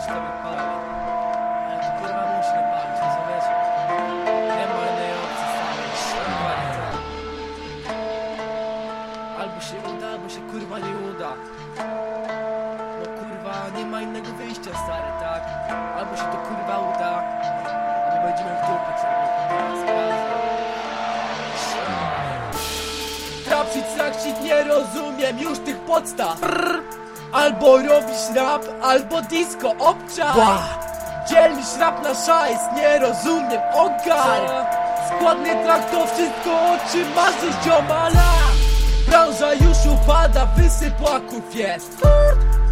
palić, to by palę. Ale to kurwa muszę palić, rozumiesz? Nie ma innej opcji stawiać. Albo się uda, albo się kurwa nie uda. No kurwa, nie ma innego wyjścia stary, tak? Albo się to kurwa uda, albo będziemy w dupę Trapsić, trakcić, nie rozumiem już tych podstaw. Brrr. Albo robisz rap, albo disco, obczaj. Dzielisz rap na szajs, nie rozumiem, ogar Składny trakt to wszystko, o czym marzysz, ziomala Branża już upada, wysypłaków jest.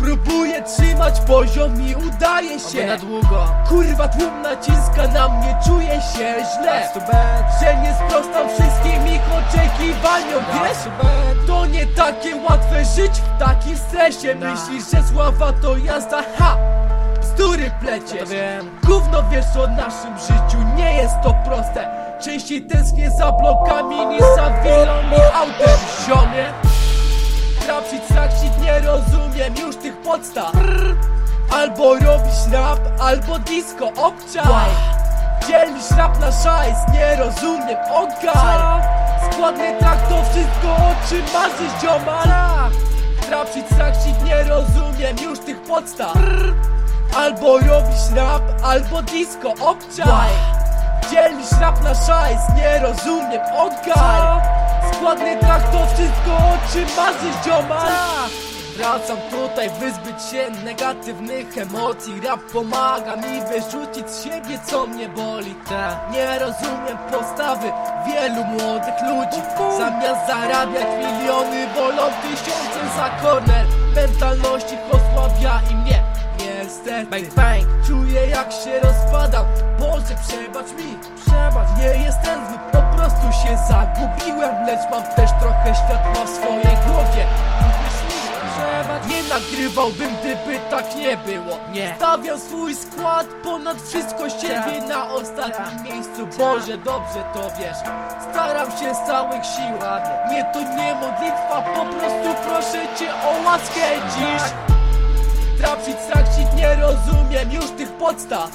Próbuję trzymać poziom i udaje się. na długo. Kurwa tłum naciska na mnie, czuję się źle. Że nie sprostam wszystkim ich oczekiwaniom, wiesz? To nie takie łatwe żyć w takim stresie. Myślisz, że sława to jazda, ha! Bzdury pleciesz. Gówno wiesz o naszym życiu, nie jest to proste. Częściej tęsknię za blokami niż za willą i autem, ziomie. Trapsit, traksit, nie rozumiem podstaw Albo robisz rap, albo disco, obczaj. Dzielisz rap na szajs, nie rozumiem, ogar Składny trakt to wszystko, o czym marzysz, ziomala Trapsit, traksit, nie rozumiem już tych podstaw. Albo robisz rap, albo disco, obczaj. Dzielisz rap na szajs, nie rozumiem, ogar Składny trakt to wszystko, o czym marzysz, Wracam tutaj wyzbyć się negatywnych emocji. Rap pomaga mi wyrzucić z siebie co mnie boli. Tak. Nie rozumiem postawy wielu młodych ludzi. Zamiast zarabiać miliony wolą tysiące za korner. Mentalność ich osłabia i mnie niestety. Bang bang. Czuję jak się rozpadam. Boże przebacz mi. Przebacz. Nie jestem zły Po prostu się zagubiłem. Lecz mam też trochę światła w swojej głowie nagrywałbym gdyby tak nie było. Nie. Stawiam swój skład ponad wszystko siebie Tak. na ostatnim miejscu. Boże dobrze to wiesz. Staram się z całych sił. Nie to nie modlitwa Po prostu proszę cię o łaskę dziś. Trapsit, traksit, nie rozumiem. Już tych podstaw.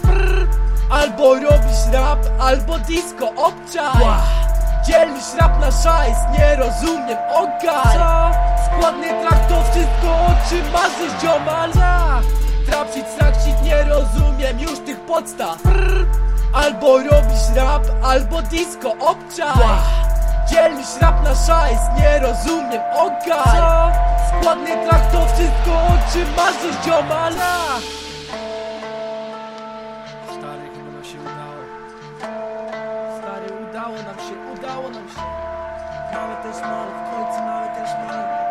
Albo robisz rap, albo disco, obczaj. Dzielisz rap na szajs, nie rozumiem, ogar Składny trakt podstaw Albo robisz rap, albo disco, obczaj. Dzielisz rap na szajs, nie rozumiem, ogar Składny trakt to wszystko, o czym marzysz, ziomala Stary, chyba nam się udało. Stary, udało nam się, udało nam się. Mamy też mal, w końcu mamy też mal